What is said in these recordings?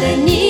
对你。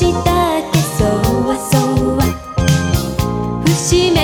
したっけそわそわ節目